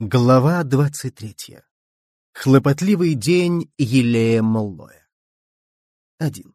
Глава двадцать третья. Хлопотливый день Елея Маллоя. Один.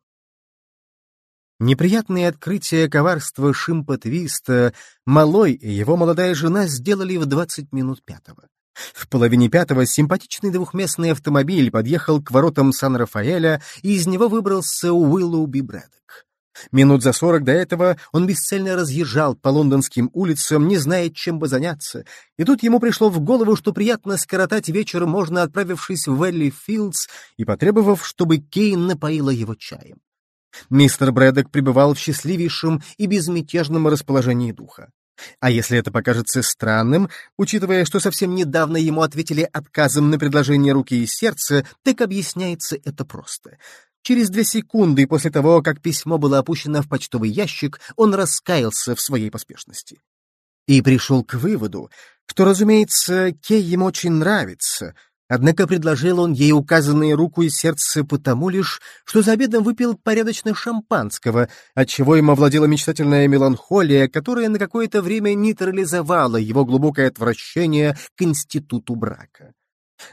Неприятные открытия коварства Шимпа Твиста Малой и его молодая жена сделали в двадцать минут пятого. В половине пятого симпатичный двухместный автомобиль подъехал к воротам Сан-Рафаэля, и из него выбрался Уиллоуби Брэдок. Минут за сорок до этого он бесцельно разъезжал по лондонским улицам, не зная, чем бы заняться, и тут ему пришло в голову, что приятно скоротать вечер можно, отправившись в Элли Филдс и потребовав, чтобы Кейн напоила его чаем. Мистер Брэдок пребывал в счастливейшем и безмятежном расположении духа. А если это покажется странным, учитывая, что совсем недавно ему ответили отказом на предложение руки и сердца, так объясняется это просто — Через две секунды после того, как письмо было опущено в почтовый ящик, он раскаялся в своей поспешности. И пришел к выводу, что, разумеется, Кей ему очень нравится, однако предложил он ей указанные руку и сердце потому лишь, что за обедом выпил порядочно шампанского, отчего ему овладела мечтательная меланхолия, которая на какое-то время нейтрализовала его глубокое отвращение к институту брака.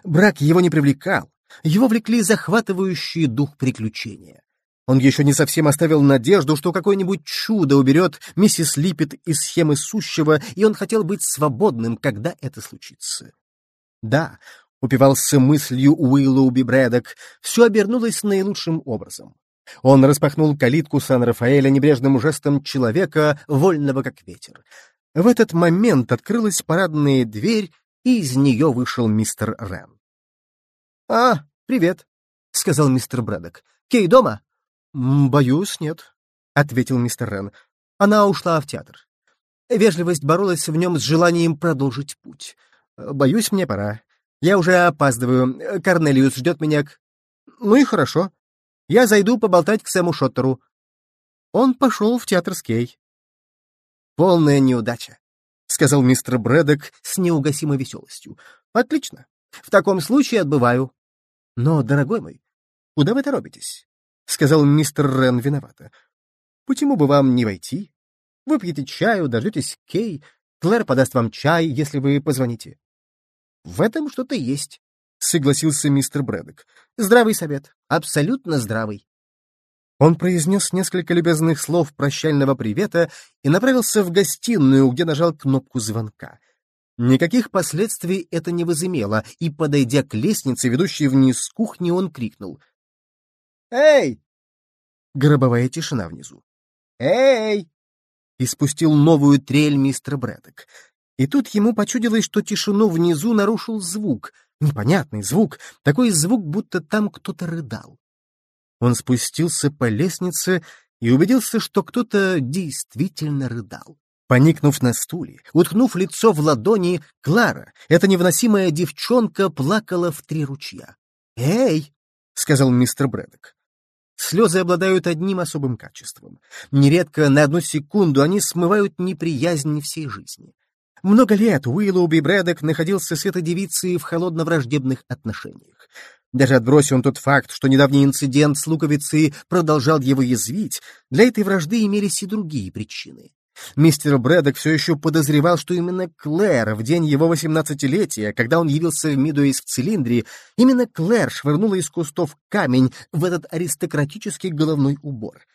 Брак его не привлекал, его влекли захватывающие дух приключения. Он еще не совсем оставил надежду, что какое-нибудь чудо уберет миссис Липпет из схемы сущего, и он хотел быть свободным, когда это случится. Да, упивался мыслью Уиллоуби Брэдок, все обернулось наилучшим образом. Он распахнул калитку Сан-Рафаэля небрежным жестом человека, вольного как ветер. В этот момент открылась парадная дверь, и из нее вышел мистер Рен. «А, привет», — сказал мистер Брэдок. «Кей дома?» «Боюсь, нет», — ответил мистер Рен. «Она ушла в театр. Вежливость боролась в нем с желанием продолжить путь. Боюсь, мне пора. Я уже опаздываю. Корнелиус ждет меня к... Ну и хорошо. Я зайду поболтать к Сэму Шоттеру». Он пошел в театр с Кей. «Полная неудача», — сказал мистер Брэдок с неугасимой веселостью. «Отлично. В таком случае отбываю. — Но, дорогой мой, куда вы торопитесь? — сказал мистер Рен виновато. — Почему бы вам не войти? Выпьете чаю, дождетесь Кей, Клэр подаст вам чай, если вы позвоните. — В этом что-то есть, — согласился мистер Брэдок. — Здравый совет, абсолютно здравый. Он произнес несколько любезных слов прощального привета и направился в гостиную, где нажал кнопку звонка. Никаких последствий это не возымело, и, подойдя к лестнице, ведущей вниз с кухни, он крикнул. «Эй!» Гробовая тишина внизу. «Эй!» И спустил новую трель мистер Брэдок. И тут ему почудилось, что тишину внизу нарушил звук, непонятный звук, такой звук, будто там кто-то рыдал. Он спустился по лестнице и убедился, что кто-то действительно рыдал. Поникнув на стуле, уткнув лицо в ладони, Клара, эта невыносимая девчонка, плакала в три ручья. «Эй!» — сказал мистер Брэдок. Слезы обладают одним особым качеством. Нередко на одну секунду они смывают неприязнь всей жизни. Много лет Уиллоуби Брэдок находился с этой девицей в холодно-враждебных отношениях. Даже отбросив он тот факт, что недавний инцидент с луковицей продолжал его язвить, для этой вражды имелись и другие причины. Мистер Брэдок все еще подозревал, что именно Клэр в день его восемнадцатилетия, когда он явился в Мидуэйс в цилиндре, именно Клэр швырнула из кустов камень в этот аристократический головной убор.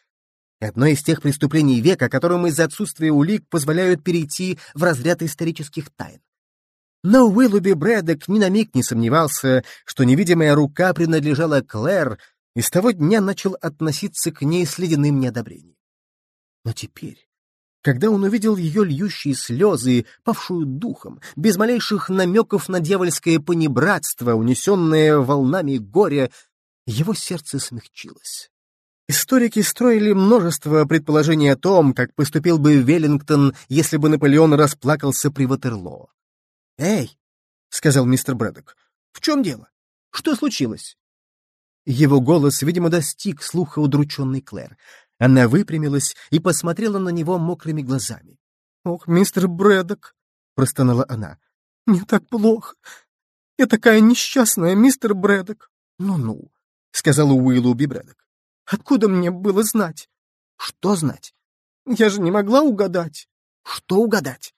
Одно из тех преступлений века, которым из-за отсутствия улик позволяют перейти в разряд исторических тайн. Но Уиллуби Брэдок ни на миг не сомневался, что невидимая рука принадлежала Клэр, и с того дня начал относиться к ней с ледяным неодобрением. Но теперь, когда он увидел ее льющие слезы, павшую духом, без малейших намеков на дьявольское понебратство, унесенное волнами горя, его сердце смягчилось. Историки строили множество предположений о том, как поступил бы Веллингтон, если бы Наполеон расплакался при Ватерлоо. «Эй!» — сказал мистер Брэдок. «В чем дело? Что случилось?» Его голос, видимо, достиг слуха удрученной Клэр. Она выпрямилась и посмотрела на него мокрыми глазами. «Ох, мистер Брэдок!» — простонала она. «Мне так плохо. Я такая несчастная, мистер Брэдок!» «Ну-ну», — сказала Уиллуби Брэдок. «Откуда мне было знать?» «Что знать?» «Я же не могла угадать». «Что угадать?»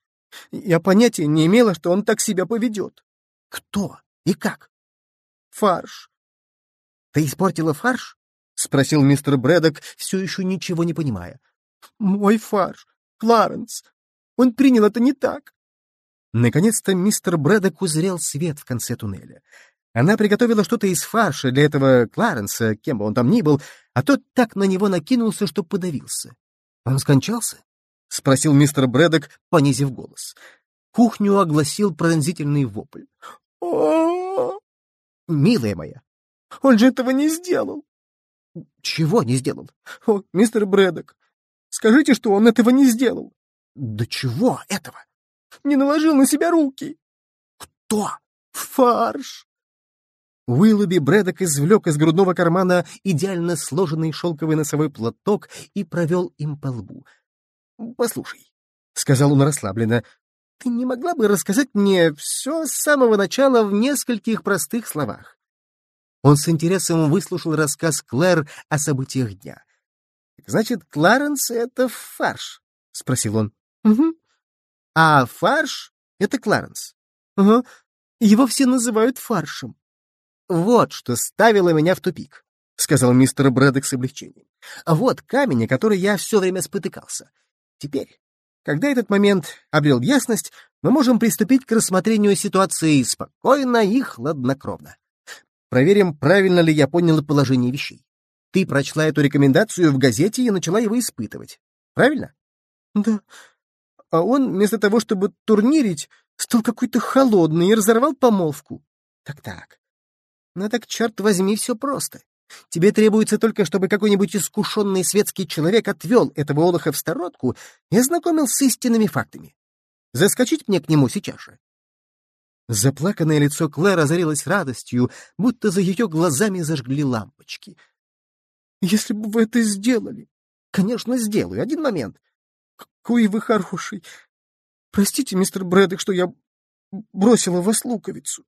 Я понятия не имела, что он так себя поведет. Кто и как? Фарш. Ты испортила фарш? — спросил мистер Брэдок, все еще ничего не понимая. «Мой фарш, Кларенс. Он принял это не так». Наконец-то мистер Брэдок узрел свет в конце туннеля. Она приготовила что-то из фарша для этого Кларенса, кем бы он там ни был, а тот так на него накинулся, что подавился. «Он скончался?» — спросил мистер Брэдок, понизив голос. Кухню огласил пронзительный вопль. о Милая моя, он же этого не сделал!» Чего не сделал? О, мистер Брэдок, скажите, что он этого не сделал. Да чего этого? Не наложил на себя руки. Кто? Фарш. Уиллоби Брэдок извлек из грудного кармана идеально сложенный шелковый носовой платок и провел им по лбу. — Послушай, — сказал он расслабленно, — ты не могла бы рассказать мне все с самого начала в нескольких простых словах? Он с интересом выслушал рассказ Клэр о событиях дня. «Значит, Кларенс — это фарш?» — спросил он. «Угу». «А фарш — это Кларенс?» «Угу. Его все называют фаршем». «Вот что ставило меня в тупик», — сказал мистер Брэдок с облегчением. «Вот камень, о который я все время спотыкался. Теперь, когда этот момент обрел ясность, мы можем приступить к рассмотрению ситуации спокойно и хладнокровно. Проверим, правильно ли я понял положение вещей. Ты прочла эту рекомендацию в газете и начала его испытывать. Правильно? Да. А он, вместо того, чтобы турнирить, стал какой-то холодный и разорвал помолвку. Так-так. Ну так, черт возьми, все просто. Тебе требуется только, чтобы какой-нибудь искушенный светский человек отвел этого олоха в сторонку и ознакомил с истинными фактами. Заскочить мне к нему сейчас же. Заплаканное лицо Клэр озарилось радостью, будто за ее глазами зажгли лампочки. «Если бы вы это сделали...» «Конечно, сделаю. Один момент. Какой вы хороший. Простите, мистер Брэдок, что я бросила вас луковицу».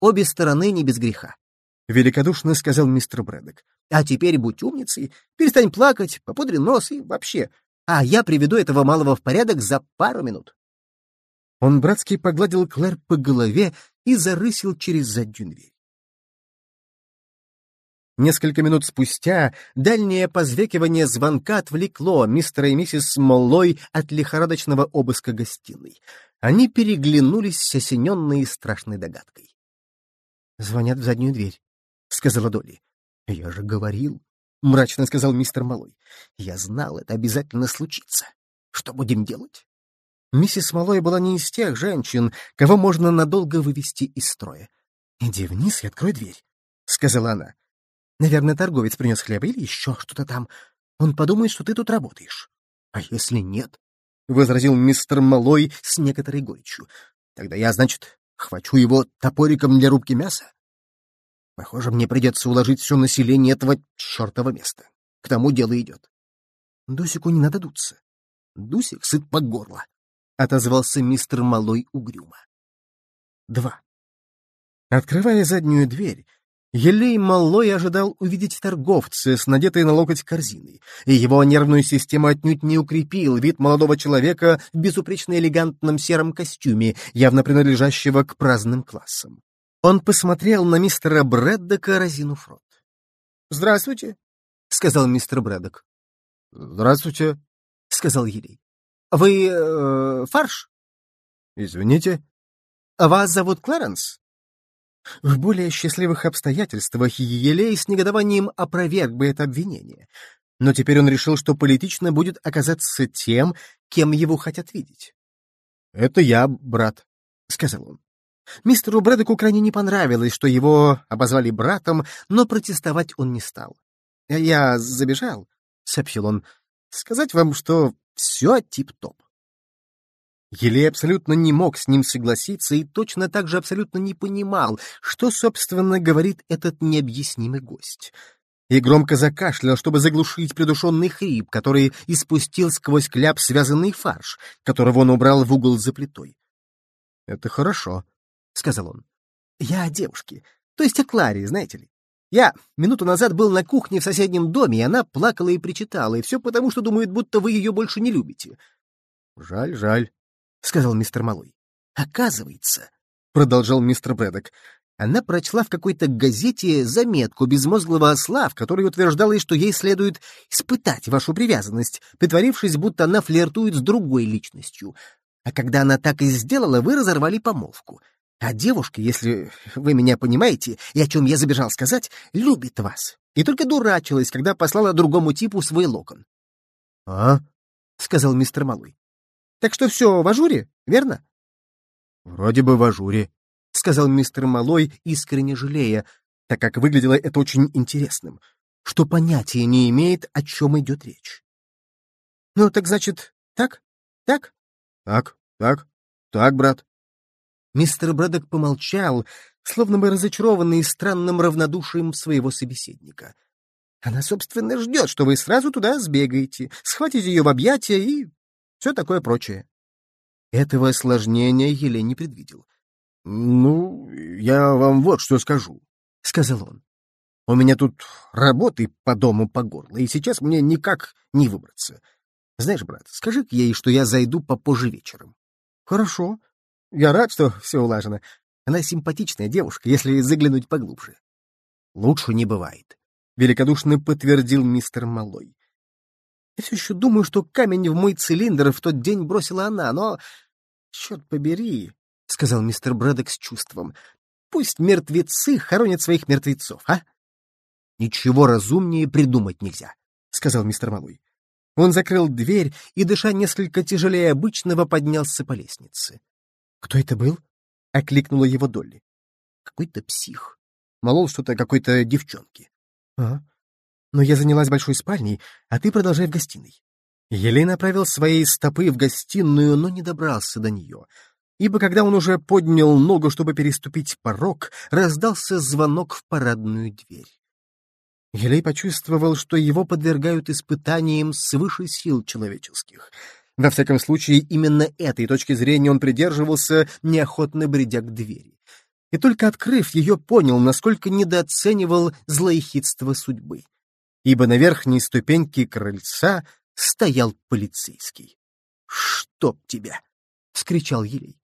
«Обе стороны не без греха», — великодушно сказал мистер Брэдок. «А теперь будь умницей, перестань плакать, попудри нос и вообще. А я приведу этого малого в порядок за пару минут». Он братски погладил Клэр по голове и зарысил через заднюю дверь. Несколько минут спустя дальнее позвекивание звонка отвлекло мистера и миссис Моллой от лихорадочного обыска гостиной. Они переглянулись, осененные страшной догадкой. — Звонят в заднюю дверь, — сказала Долли. — Я же говорил, — мрачно сказал мистер Малой. — Я знал, это обязательно случится. Что будем делать? Миссис Малой была не из тех женщин, кого можно надолго вывести из строя. «Иди вниз и открой дверь», — сказала она. «Наверное, торговец принес хлеб или еще что-то там. Он подумает, что ты тут работаешь». «А если нет?» — возразил мистер Малой с некоторой горечью. «Тогда я, значит, хвачу его топориком для рубки мяса?» Похоже, мне придется уложить все население этого чертова места. К тому дело идет. Дусику не надо дуться. Дусик сыт по горло. — отозвался мистер Малой угрюмо. Два. Открывая заднюю дверь, Елей Малой ожидал увидеть торговца с надетой на локоть корзиной, и его нервную систему отнюдь не укрепил вид молодого человека в безупречно элегантном сером костюме, явно принадлежащего к праздным классам. Он посмотрел на мистера Брэддока, разинув рот. «Здравствуйте», — сказал мистер Брэддок. «Здравствуйте», — сказал Елей. Вы э, фарш? Извините. Вас зовут Кларенс? В более счастливых обстоятельствах Елей с негодованием опроверг бы это обвинение. Но теперь он решил, что политично будет оказаться тем, кем его хотят видеть. «Это я, брат», — сказал он. Мистеру Брэдоку крайне не понравилось, что его обозвали братом, но протестовать он не стал. «Я забежал», — сообщил он, — «сказать вам, что все тип-топ. Елей абсолютно не мог с ним согласиться и точно так же абсолютно не понимал, что, собственно, говорит этот необъяснимый гость. И громко закашлял, чтобы заглушить придушенный хрип, который испустил сквозь кляп связанный фарш, которого он убрал в угол за плитой. — Это хорошо, — сказал он. — Я о девушке, то есть о Кларе, знаете ли. Я минуту назад был на кухне в соседнем доме, и она плакала и причитала, и все потому, что думает, будто вы ее больше не любите. — Жаль, жаль, — сказал мистер Малой. Оказывается, продолжал мистер Брэдок, она прочла в какой-то газете заметку безмозглого осла, в которой утверждалось, что ей следует испытать вашу привязанность, притворившись, будто она флиртует с другой личностью. А когда она так и сделала, вы разорвали помолвку. А девушка, если вы меня понимаете, и о чем я забежал сказать, любит вас. И только дурачилась, когда послала другому типу свой локон. — А? — сказал мистер Малой. — Так что все в ажуре, верно? — Вроде бы в ажуре, — сказал мистер Малой, искренне жалея, так как выглядело это очень интересным, что понятия не имеет, о чем идет речь. — Ну, так значит, так? Так? — Так, так, так, брат. Мистер Брэдок помолчал, словно бы разочарованный странным равнодушием своего собеседника. Она, собственно, ждет, что вы сразу туда сбегаете, схватите ее в объятия и все такое прочее. Этого осложнения Еле не предвидел. «Ну, я вам вот что скажу», — сказал он. «У меня тут работы по дому по горло, и сейчас мне никак не выбраться. Знаешь, брат, скажи ей, что я зайду попозже вечером». «Хорошо. Я рад, что все улажено. Она симпатичная девушка, если заглянуть поглубже». «Лучше не бывает», — великодушно подтвердил мистер Малой. «Я все еще думаю, что камень в мой цилиндр в тот день бросила она, но, черт побери, — сказал мистер Брэдок с чувством. «Пусть мертвецы хоронят своих мертвецов, а?» «Ничего разумнее придумать нельзя», — сказал мистер Малой. Он закрыл дверь и, дыша несколько тяжелее обычного, поднялся по лестнице. «Кто это был?» — окликнула его Долли. «Какой-то псих. Молол что-то какой-то девчонке». «А? Но я занялась большой спальней, а ты продолжай в гостиной». Елена направил свои стопы в гостиную, но не добрался до нее — ибо когда он уже поднял ногу, чтобы переступить порог, раздался звонок в парадную дверь. Елей почувствовал, что его подвергают испытаниям свыше сил человеческих. Во всяком случае, именно этой точки зрения он придерживался, неохотно бредя к двери. И только открыв ее, понял, насколько недооценивал злоехидство судьбы. Ибо на верхней ступеньке крыльца стоял полицейский. «Чтоб тебя!» — вскричал Елей.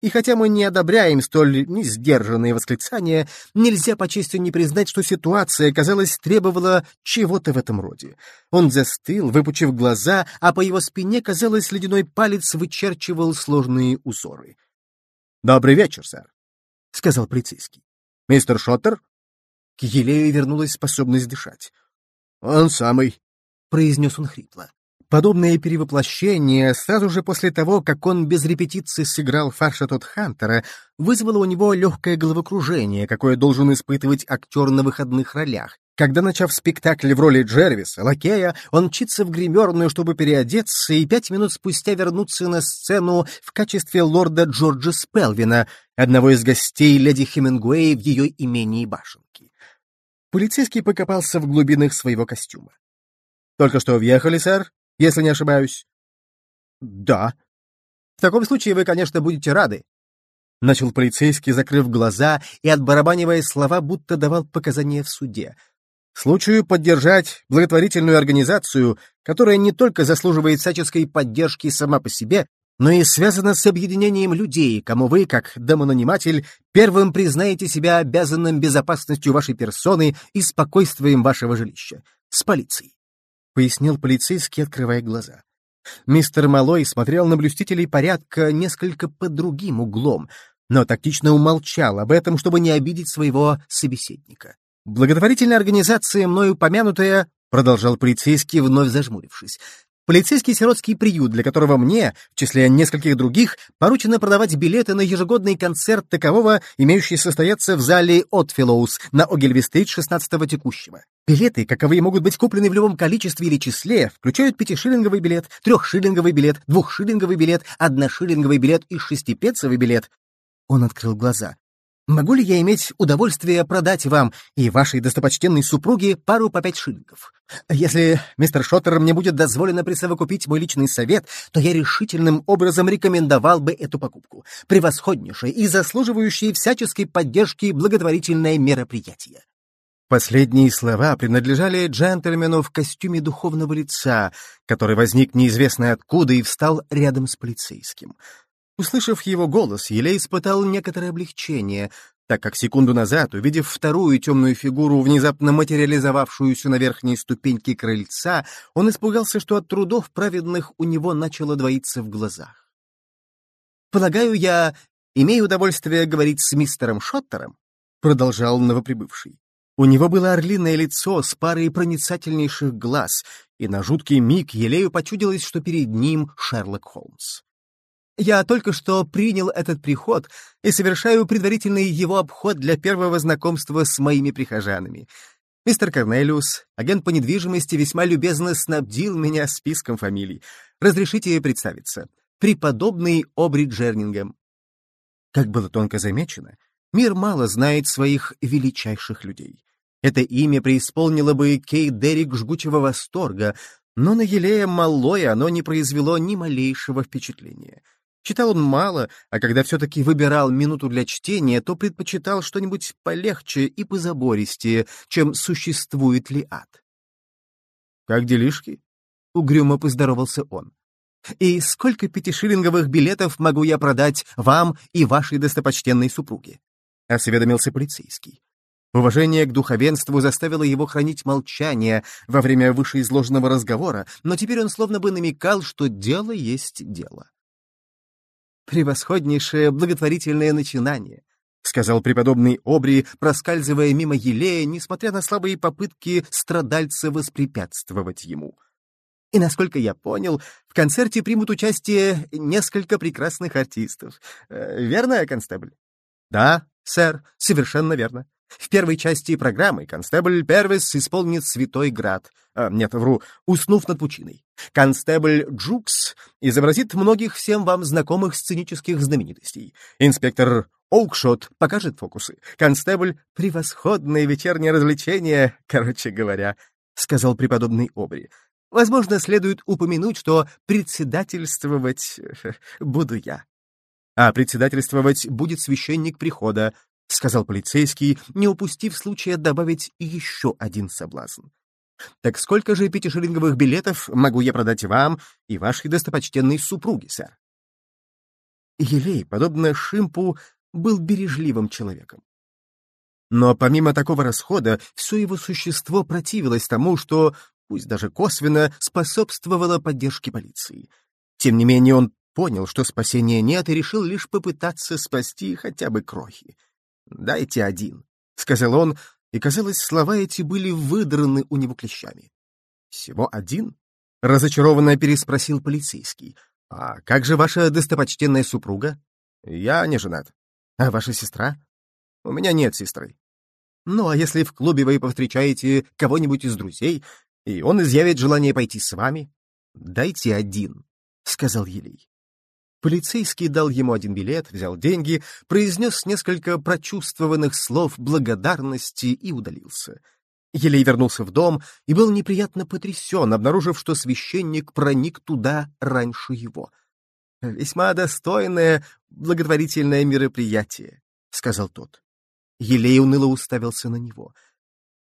И хотя мы не одобряем столь несдержанные восклицания, нельзя по чести не признать, что ситуация, казалось, требовала чего-то в этом роде. Он застыл, выпучив глаза, а по его спине, казалось, ледяной палец вычерчивал сложные узоры. — Добрый вечер, сэр, — сказал полицейский. — Мистер Шоттер? К Елею вернулась способность дышать. — Он самый, — произнес он хрипло. Подобное перевоплощение сразу же после того, как он без репетиции сыграл фарша тот Хантера, вызвало у него легкое головокружение, какое должен испытывать актер на выходных ролях. Когда, начав спектакль в роли Джервиса, лакея, он мчится в гримерную, чтобы переодеться, и пять минут спустя вернуться на сцену в качестве лорда Джорджа Спелвина, одного из гостей леди Хемингуэй в ее имении башенки. Полицейский покопался в глубинах своего костюма. «Только что въехали, сэр?» Если не ошибаюсь. — Да. — В таком случае вы, конечно, будете рады. Начал полицейский, закрыв глаза и отбарабанивая слова, будто давал показания в суде. Случаю поддержать благотворительную организацию, которая не только заслуживает всяческой поддержки сама по себе, но и связана с объединением людей, кому вы, как домонаниматель, первым признаете себя обязанным безопасностью вашей персоны и спокойствием вашего жилища. С полицией пояснил полицейский, открывая глаза. Мистер Малой смотрел на блюстителей порядка несколько под другим углом, но тактично умолчал об этом, чтобы не обидеть своего собеседника. Благотворительная организация, мною упомянутая, продолжал полицейский, вновь зажмурившись, Полицейский сиротский приют, для которого мне, в числе нескольких других, поручено продавать билеты на ежегодный концерт такового, имеющий состояться в зале Отфилоус на Огельви-стрит 16-го текущего. Билеты, каковые могут быть куплены в любом количестве или числе, включают пятишиллинговый билет, трехшиллинговый билет, двухшиллинговый билет, одношиллинговый билет и шестипецовый билет. Он открыл глаза. Могу ли я иметь удовольствие продать вам и вашей достопочтенной супруге пару по пять шиллингов? Если, мистер Шоттер, мне будет дозволено присовокупить мой личный совет, то я решительным образом рекомендовал бы эту покупку. Превосходнейшее и заслуживающее всяческой поддержки благотворительное мероприятие. Последние слова принадлежали джентльмену в костюме духовного лица, который возник неизвестно откуда и встал рядом с полицейским. Услышав его голос, Елей испытал некоторое облегчение, так как секунду назад, увидев вторую темную фигуру, внезапно материализовавшуюся на верхней ступеньке крыльца, он испугался, что от трудов праведных у него начало двоиться в глазах. «Полагаю, я имею удовольствие говорить с мистером Шоттером?» — продолжал новоприбывший. У него было орлиное лицо с парой проницательнейших глаз, и на жуткий миг Елею почудилось, что перед ним Шерлок Холмс. Я только что принял этот приход и совершаю предварительный его обход для первого знакомства с моими прихожанами. Мистер Корнелиус, агент по недвижимости, весьма любезно снабдил меня списком фамилий. Разрешите представиться. Преподобный Обри Джернингем. Как было тонко замечено, мир мало знает своих величайших людей. Это имя преисполнило бы Кей Деррик жгучего восторга, но на Елея Маллоя оно не произвело ни малейшего впечатления — Читал он мало, а когда все-таки выбирал минуту для чтения, то предпочитал что-нибудь полегче и позабористее, чем «Существует ли ад?». «Как делишки?» — угрюмо поздоровался он. «И сколько пятишиллинговых билетов могу я продать вам и вашей достопочтенной супруге?» — осведомился полицейский. Уважение к духовенству заставило его хранить молчание во время вышеизложенного разговора, но теперь он словно бы намекал, что дело есть дело. «Превосходнейшее благотворительное начинание», — сказал преподобный Обри, проскальзывая мимо Елея, несмотря на слабые попытки страдальца воспрепятствовать ему. И, насколько я понял, в концерте примут участие несколько прекрасных артистов. Э, верно, констебль? Да, сэр, совершенно верно. В первой части программы констебль Первис исполнит «Святой Град». А, нет, вру, «Уснув над пучиной». Констебль Джукс изобразит многих всем вам знакомых сценических знаменитостей. Инспектор Оукшот покажет фокусы. Констебль — превосходное вечернее развлечение, короче говоря, — сказал преподобный Обри. Возможно, следует упомянуть, что председательствовать буду я. А председательствовать будет священник прихода, — сказал полицейский, не упустив случая добавить еще один соблазн. «Так сколько же пятишиллинговых билетов могу я продать вам и вашей достопочтенной супруге, сэр?» Елей, подобно Шимпу, был бережливым человеком. Но помимо такого расхода, все его существо противилось тому, что, пусть даже косвенно, способствовало поддержке полиции. Тем не менее он понял, что спасения нет, и решил лишь попытаться спасти хотя бы крохи. «Дайте один», — сказал он, и, казалось, слова эти были выдраны у него клещами. «Всего один?» — разочарованно переспросил полицейский. «А как же ваша достопочтенная супруга?» «Я не женат». «А ваша сестра?» «У меня нет сестры». «Ну, а если в клубе вы повстречаете кого-нибудь из друзей, и он изъявит желание пойти с вами?» «Дайте один», — сказал Елей. Полицейский дал ему один билет, взял деньги, произнес несколько прочувствованных слов благодарности и удалился. Елей вернулся в дом и был неприятно потрясен, обнаружив, что священник проник туда раньше его. «Весьма достойное благотворительное мероприятие», — сказал тот. Елей уныло уставился на него.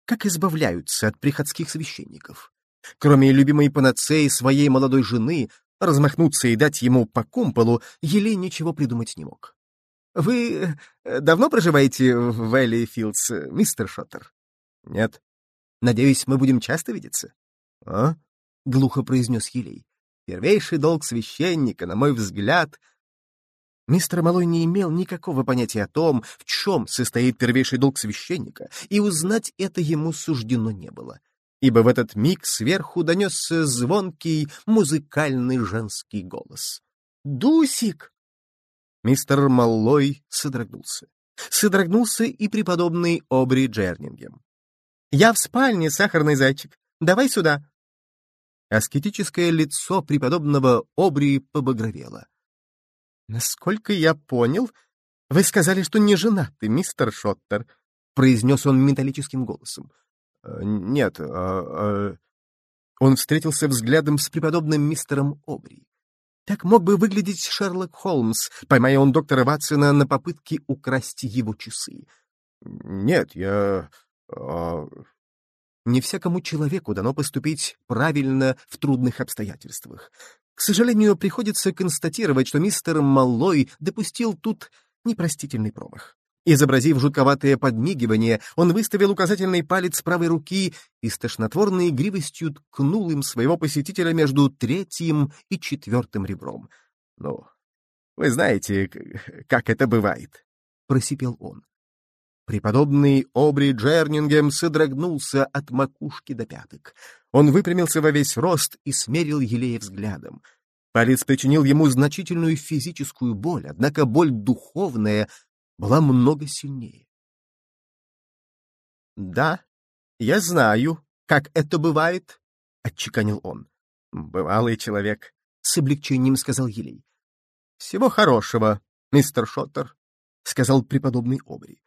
Как избавляются от приходских священников? Кроме любимой панацеи своей молодой жены, Размахнуться и дать ему по кумполу Елей ничего придумать не мог. «Вы э, давно проживаете в Вэлли Филдс, мистер Шоттер?» «Нет». «Надеюсь, мы будем часто видеться?» «А?» — глухо произнес Елей. «Первейший долг священника, на мой взгляд...» Мистер Малой не имел никакого понятия о том, в чем состоит первейший долг священника, и узнать это ему суждено не было ибо в этот миг сверху донесся звонкий музыкальный женский голос. «Дусик!» Мистер Маллой содрогнулся. Содрогнулся и преподобный Обри Джернингем. «Я в спальне, сахарный зайчик. Давай сюда!» Аскетическое лицо преподобного Обри побагровело. «Насколько я понял, вы сказали, что не женаты, мистер Шоттер», — произнес он металлическим голосом. Э, «Нет, а, а...» Он встретился взглядом с преподобным мистером Обри. Так мог бы выглядеть Шерлок Холмс, поймая он доктора Ватсона на попытке украсть его часы. «Нет, я...» а... Не всякому человеку дано поступить правильно в трудных обстоятельствах. К сожалению, приходится констатировать, что мистер Маллой допустил тут непростительный промах. Изобразив жутковатое подмигивание, он выставил указательный палец правой руки и с тошнотворной игривостью ткнул им своего посетителя между третьим и четвертым ребром. «Ну, вы знаете, как это бывает», — просипел он. Преподобный Обри Джернингем содрогнулся от макушки до пяток. Он выпрямился во весь рост и смерил Елея взглядом. Палец причинил ему значительную физическую боль, однако боль духовная была много сильнее. «Да, я знаю, как это бывает», — отчеканил он. «Бывалый человек», — с облегчением сказал Елей. «Всего хорошего, мистер Шоттер», — сказал преподобный Обри.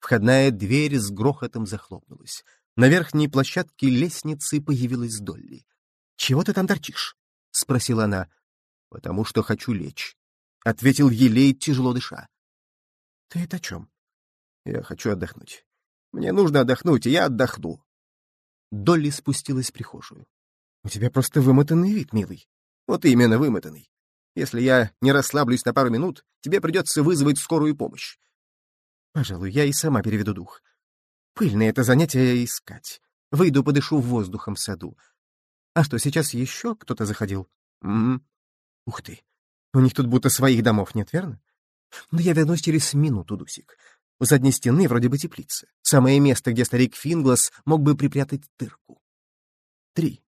Входная дверь с грохотом захлопнулась. На верхней площадке лестницы появилась Долли. «Чего ты там торчишь?» — спросила она. «Потому что хочу лечь», — ответил Елей, тяжело дыша. «Ты это о чем?» «Я хочу отдохнуть. Мне нужно отдохнуть, и я отдохну». Долли спустилась в прихожую. «У тебя просто вымотанный вид, милый. Вот именно вымотанный. Если я не расслаблюсь на пару минут, тебе придется вызвать скорую помощь. Пожалуй, я и сама переведу дух. Пыльное это занятие искать. Выйду, подышу воздухом в саду. А что, сейчас еще кто-то заходил? М -м. Ух ты. У них тут будто своих домов нет, верно? Но я вернусь через минуту, Дусик. У задней стены вроде бы теплица. Самое место, где старик Финглас мог бы припрятать тырку. Три.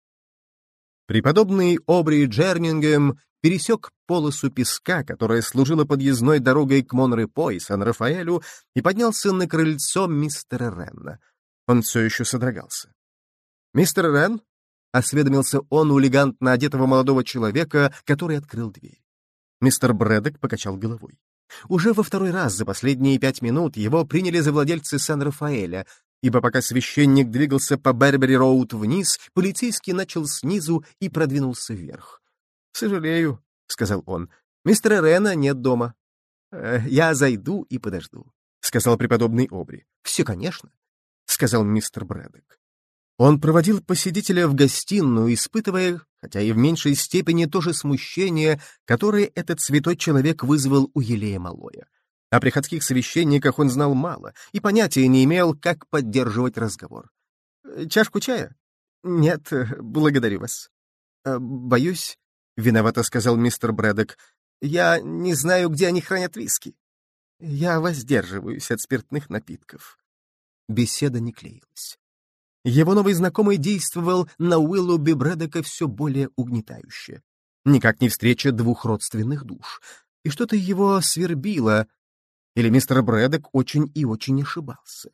Преподобный Обри Джернингем пересек полосу песка, которая служила подъездной дорогой к Монрепо и Сан-Рафаэлю, и поднялся на крыльцо мистера Ренна. Он все еще содрогался. «Мистер Рен?» — осведомился он у элегантно одетого молодого человека, который открыл дверь. Мистер Брэдок покачал головой. Уже во второй раз за последние пять минут его приняли за владельца Сан-Рафаэля, ибо пока священник двигался по Бербери-Роуд вниз, полицейский начал снизу и продвинулся вверх. «Сожалею», — сказал он, — «мистера Рена нет дома». «Э, «Я зайду и подожду», — сказал преподобный Обри. «Все, конечно», — сказал мистер Брэдок. Он проводил посетителя в гостиную, испытывая, хотя и в меньшей степени, то же смущение, которое этот святой человек вызвал у Елея Малоя. О приходских священниках он знал мало и понятия не имел, как поддерживать разговор. «Э, «Чашку чая?» «Нет, благодарю вас». «Э, «Боюсь», — виновато сказал мистер Брэдок, «я не знаю, где они хранят виски. Я воздерживаюсь от спиртных напитков». Беседа не клеилась. Его новый знакомый действовал на Уиллуби Брэдока все более угнетающе. Никак не встреча двух родственных душ. И что-то его свербило. Или мистер Брэдок очень и очень ошибался.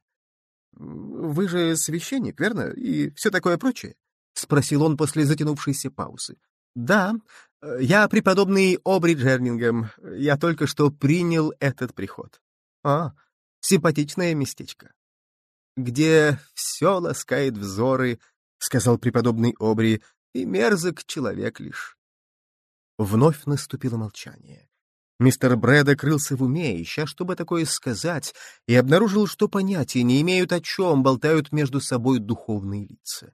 «Вы же священник, верно? И все такое прочее?» — спросил он после затянувшейся паузы. «Да, я преподобный Обри Джернингем. Я только что принял этот приход». «А, симпатичное местечко где все ласкает взоры, — сказал преподобный Обри, — и мерзок человек лишь. Вновь наступило молчание. Мистер Брэда крылся в уме, ища, чтобы такое сказать, и обнаружил, что понятия не имеют, о чем болтают между собой духовные лица.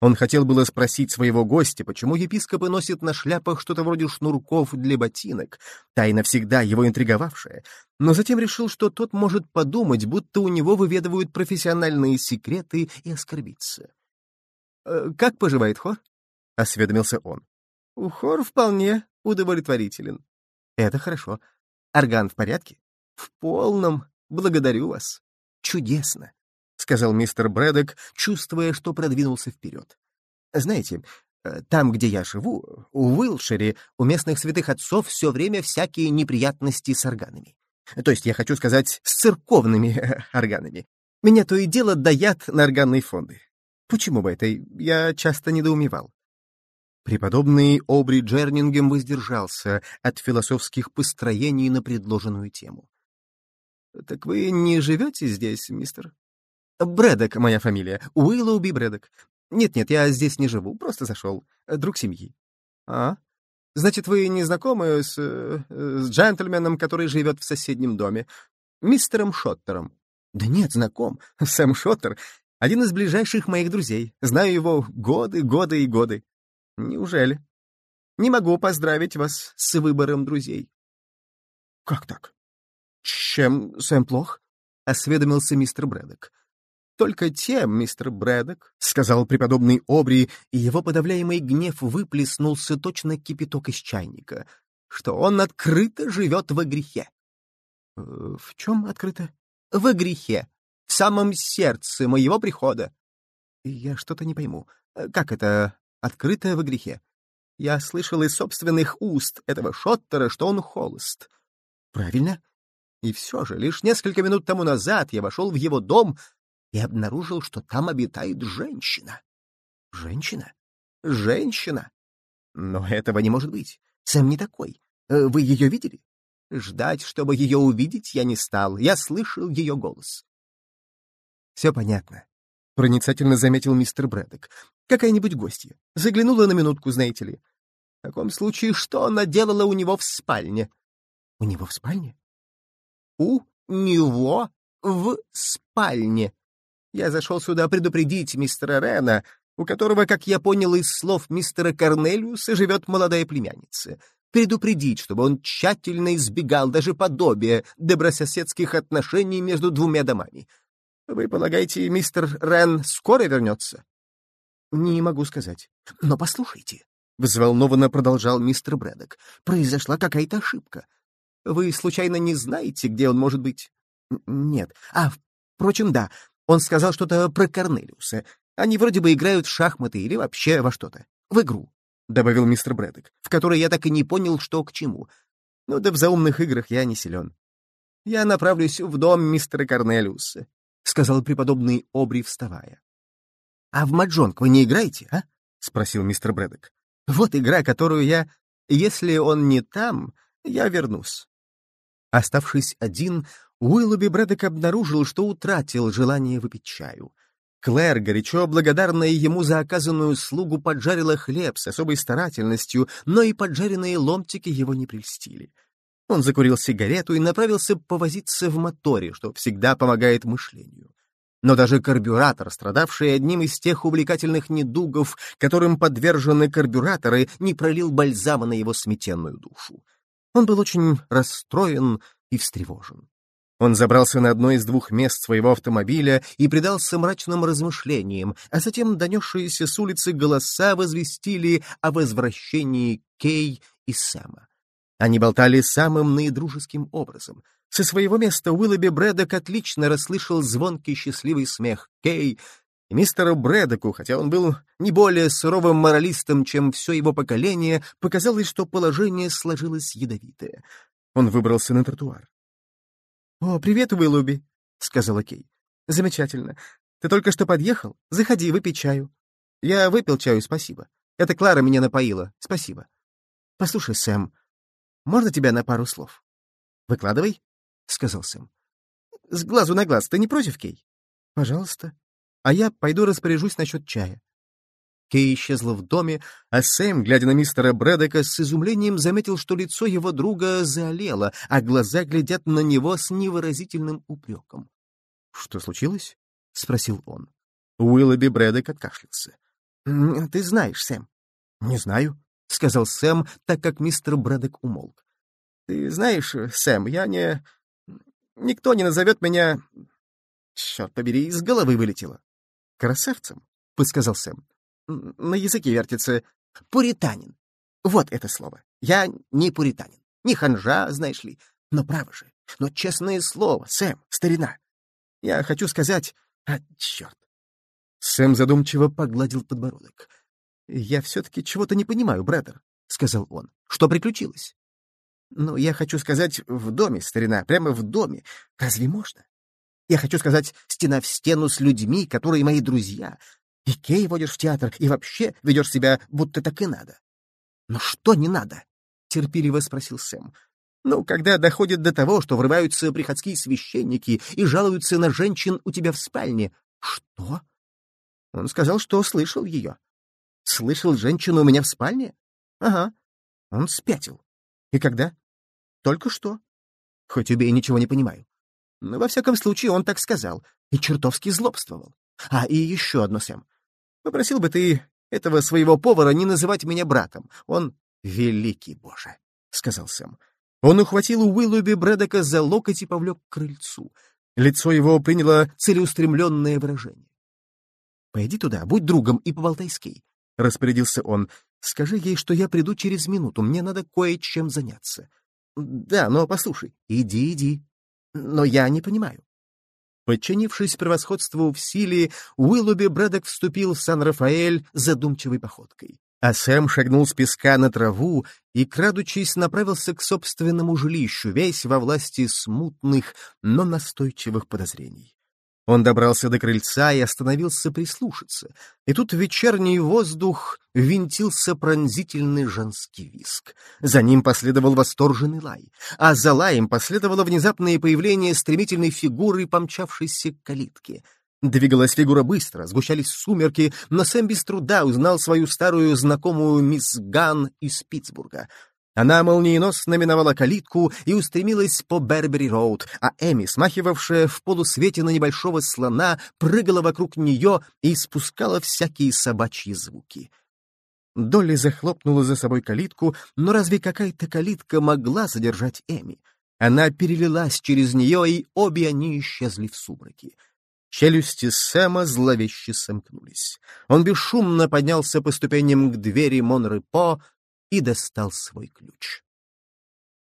Он хотел было спросить своего гостя, почему епископы носят на шляпах что-то вроде шнурков для ботинок, тайна всегда его интриговавшая, но затем решил, что тот может подумать, будто у него выведывают профессиональные секреты и оскорбиться. «Э, «Как поживает хор?» — осведомился он. «У хор вполне удовлетворителен». «Это хорошо. Орган в порядке?» «В полном. Благодарю вас». «Чудесно. — сказал мистер Брэдок, чувствуя, что продвинулся вперед. «Знаете, э, там, где я живу, у Уилшире, у местных святых отцов все время всякие неприятности с органами. То есть, я хочу сказать, с церковными органами. Меня то и дело даят на органные фонды. Почему бы это? Я часто недоумевал. Преподобный Обри Джернингем воздержался от философских построений на предложенную тему. — Так вы не живете здесь, мистер? Брэдок моя фамилия. Уиллоуби Брэдок. Нет-нет, я здесь не живу, просто зашел. Друг семьи. А? Значит, вы не знакомы с, э, с джентльменом, который живет в соседнем доме? Мистером Шоттером. Да нет, знаком. Сэм Шоттер — один из ближайших моих друзей. Знаю его годы, годы и годы. Неужели? Не могу поздравить вас с выбором друзей». «Как так?» «Чем Сэм плох?» — осведомился мистер Брэдок. «Только тем, мистер Брэдок», — сказал преподобный Обри, и его подавляемый гнев выплеснулся точно кипяток из чайника, что он открыто живет во грехе. «Э, «В чем открыто?» «Во грехе, в самом сердце моего прихода». «Я что-то не пойму. Как это открыто во грехе?» Я слышал из собственных уст этого Шоттера, что он холост. Правильно. И все же, лишь несколько минут тому назад я вошел в его дом и обнаружил, что там обитает женщина. Женщина? Женщина. Но этого не может быть. Сэм не такой. Э, вы ее видели? Ждать, чтобы ее увидеть, я не стал. Я слышал ее голос. Все понятно. Проницательно заметил мистер Брэдок. Какая-нибудь гостья. Заглянула на минутку, знаете ли. В таком случае, что она делала у него в спальне? У него в спальне? У него в спальне. Я зашел сюда предупредить мистера Рена, у которого, как я понял из слов мистера Корнелиуса, живет молодая племянница. Предупредить, чтобы он тщательно избегал даже подобия добрососедских отношений между двумя домами. Вы полагаете, мистер Рен скоро вернется? Не могу сказать. Но послушайте, — взволнованно продолжал мистер Брэдок, — произошла какая-то ошибка. Вы, случайно, не знаете, где он может быть? Нет. А, впрочем, да. Он сказал что-то про Корнелиуса. Они вроде бы играют в шахматы или вообще во что-то. В игру, — добавил мистер Брэдок, в которой я так и не понял, что к чему. Ну да в заумных играх я не силен. Я направлюсь в дом мистера Корнелиуса, — сказал преподобный Обри, вставая. — А в маджонг вы не играете, а? — спросил мистер Брэдок. — Вот игра, которую я... Если он не там, я вернусь. Оставшись один, Уиллоби Брэдок обнаружил, что утратил желание выпить чаю. Клэр, горячо благодарная ему за оказанную услугу, поджарила хлеб с особой старательностью, но и поджаренные ломтики его не прельстили. Он закурил сигарету и направился повозиться в моторе, что всегда помогает мышлению. Но даже карбюратор, страдавший одним из тех увлекательных недугов, которым подвержены карбюраторы, не пролил бальзама на его сметенную душу. Он был очень расстроен и встревожен. Он забрался на одно из двух мест своего автомобиля и предался мрачным размышлениям, а затем донесшиеся с улицы голоса возвестили о возвращении Кей и Сэма. Они болтали самым наидружеским образом. Со своего места Уиллоби Брэдок отлично расслышал звонкий счастливый смех Кей, и мистеру Брэдоку, хотя он был не более суровым моралистом, чем все его поколение, показалось, что положение сложилось ядовитое. Он выбрался на тротуар. «О, привет, Уиллуби», — сказала Кей. «Замечательно. Ты только что подъехал? Заходи, выпей чаю». «Я выпил чаю, спасибо. Это Клара меня напоила. Спасибо». «Послушай, Сэм, можно тебя на пару слов?» «Выкладывай», — сказал Сэм. «С глазу на глаз. Ты не против, Кей?» «Пожалуйста», а я пойду распоряжусь насчет чая». Кей исчезла в доме, а Сэм, глядя на мистера Брэдека, с изумлением заметил, что лицо его друга заолело, а глаза глядят на него с невыразительным упреком. «Что случилось?» — спросил он. Уиллоби Брэдек откашлялся. «Ты знаешь, Сэм». «Не знаю», — сказал Сэм, так как мистер Брэдек умолк. «Ты знаешь, Сэм, я не... Никто не назовет меня... Черт побери, из головы вылетело. «Красавцем», — подсказал Сэм. «На языке вертится пуританин. Вот это слово. Я не пуританин, не ханжа, знаешь ли. Но право же, но честное слово, Сэм, старина. Я хочу сказать... А, черт!» Сэм задумчиво погладил подбородок. «Я все-таки чего-то не понимаю, братер», — сказал он. «Что приключилось?» «Ну, я хочу сказать, в доме, старина, прямо в доме. Разве можно? Я хочу сказать, стена в стену с людьми, которые мои друзья. И Кей водишь в театр, и вообще ведешь себя, будто так и надо. Но что не надо? — терпеливо спросил Сэм. Ну, когда доходит до того, что врываются приходские священники и жалуются на женщин у тебя в спальне. Что? Он сказал, что слышал ее. Слышал женщину у меня в спальне? Ага. Он спятил. И когда? Только что. Хоть убей, ничего не понимаю. Но, во всяком случае, он так сказал и чертовски злобствовал. А, и еще одно, Сэм. Попросил бы ты этого своего повара не называть меня братом. Он «Великий Боже!» — сказал Сэм. Он ухватил Уиллуби Брэдока за локоть и повлек к крыльцу. Лицо его приняло целеустремленное выражение. «Пойди туда, будь другом и поболтай с Кей», — распорядился он. «Скажи ей, что я приду через минуту, мне надо кое-чем заняться». «Да, но послушай, иди, иди. Но я не понимаю». Подчинившись превосходству в силе, Уиллуби Брэдок вступил в Сан-Рафаэль задумчивой походкой. А Сэм шагнул с песка на траву и, крадучись, направился к собственному жилищу, весь во власти смутных, но настойчивых подозрений. Он добрался до крыльца и остановился прислушаться, и тут в вечерний воздух винтился пронзительный женский виск. За ним последовал восторженный лай, а за лаем последовало внезапное появление стремительной фигуры, помчавшейся к калитке — Двигалась фигура быстро, сгущались сумерки, но Сэм без труда узнал свою старую знакомую мисс Ган из Питтсбурга. Она молниеносно миновала калитку и устремилась по Бербери-Роуд, а Эми, смахивавшая в полусвете на небольшого слона, прыгала вокруг нее и спускала всякие собачьи звуки. Долли захлопнула за собой калитку, но разве какая-то калитка могла задержать Эми? Она перелилась через нее, и обе они исчезли в сумраке. Челюсти Сэма зловеще сомкнулись. Он бесшумно поднялся по ступеням к двери Монрепо и достал свой ключ.